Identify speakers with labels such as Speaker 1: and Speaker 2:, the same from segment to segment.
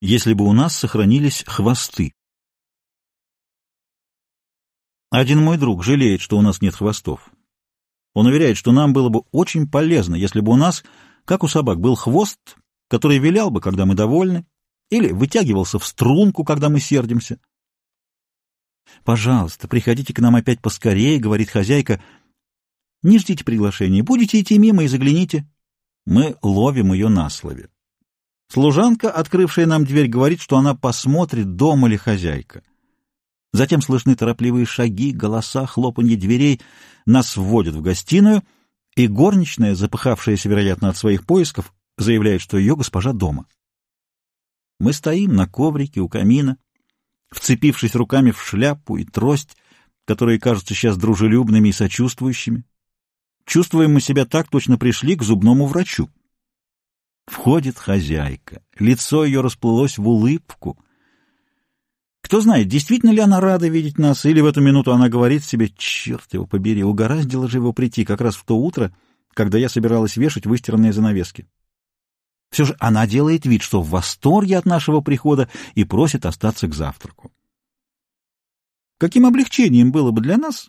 Speaker 1: если бы у нас сохранились хвосты. Один мой друг жалеет, что у нас нет хвостов. Он уверяет, что нам было бы очень полезно, если бы у нас, как у собак, был хвост, который вилял бы, когда мы довольны, или вытягивался в струнку, когда мы сердимся. «Пожалуйста, приходите к нам опять поскорее», — говорит хозяйка. «Не ждите приглашения, будете идти мимо и загляните». Мы ловим ее на слове. Служанка, открывшая нам дверь, говорит, что она посмотрит, дома ли хозяйка. Затем слышны торопливые шаги, голоса, хлопанье дверей. Нас вводят в гостиную, и горничная, запыхавшаяся, вероятно, от своих поисков, заявляет, что ее госпожа дома. Мы стоим на коврике у камина, вцепившись руками в шляпу и трость, которые кажутся сейчас дружелюбными и сочувствующими. Чувствуем мы себя так, точно пришли к зубному врачу. Входит хозяйка. Лицо ее расплылось в улыбку. Кто знает, действительно ли она рада видеть нас, или в эту минуту она говорит себе, черт его побери, угораздило же его прийти как раз в то утро, когда я собиралась вешать выстиранные занавески. Все же она делает вид, что в восторге от нашего прихода и просит остаться к завтраку. Каким облегчением было бы для нас,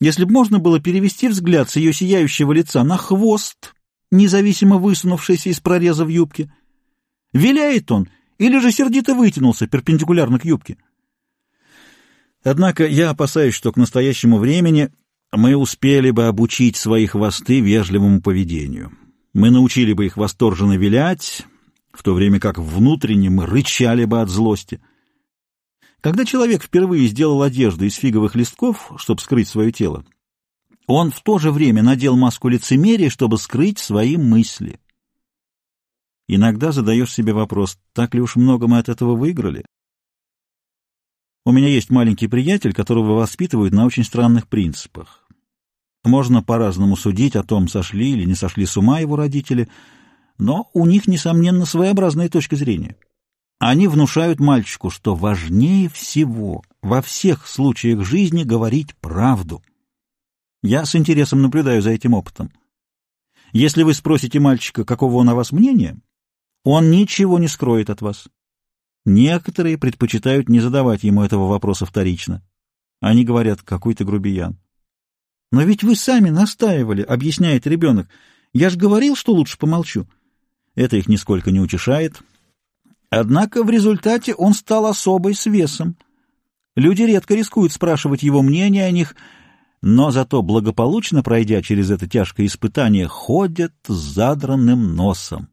Speaker 1: если бы можно было перевести взгляд с ее сияющего лица на хвост, независимо высунувшийся из прореза в юбке. Виляет он или же сердито вытянулся перпендикулярно к юбке. Однако я опасаюсь, что к настоящему времени мы успели бы обучить свои хвосты вежливому поведению. Мы научили бы их восторженно вилять, в то время как внутренне мы рычали бы от злости. Когда человек впервые сделал одежду из фиговых листков, чтобы скрыть свое тело, он в то же время надел маску лицемерия, чтобы скрыть свои мысли. Иногда задаешь себе вопрос, так ли уж много мы от этого выиграли? У меня есть маленький приятель, которого воспитывают на очень странных принципах. Можно по-разному судить о том, сошли или не сошли с ума его родители, но у них, несомненно, своеобразная точка зрения. Они внушают мальчику, что важнее всего во всех случаях жизни говорить правду. Я с интересом наблюдаю за этим опытом. Если вы спросите мальчика, какого он о вас мнения, он ничего не скроет от вас. Некоторые предпочитают не задавать ему этого вопроса вторично. Они говорят, какой ты грубиян. Но ведь вы сами настаивали, объясняет ребенок. Я же говорил, что лучше помолчу. Это их нисколько не утешает. Однако в результате он стал особой с весом. Люди редко рискуют спрашивать его мнение о них, но зато благополучно пройдя через это тяжкое испытание, ходят с задранным носом.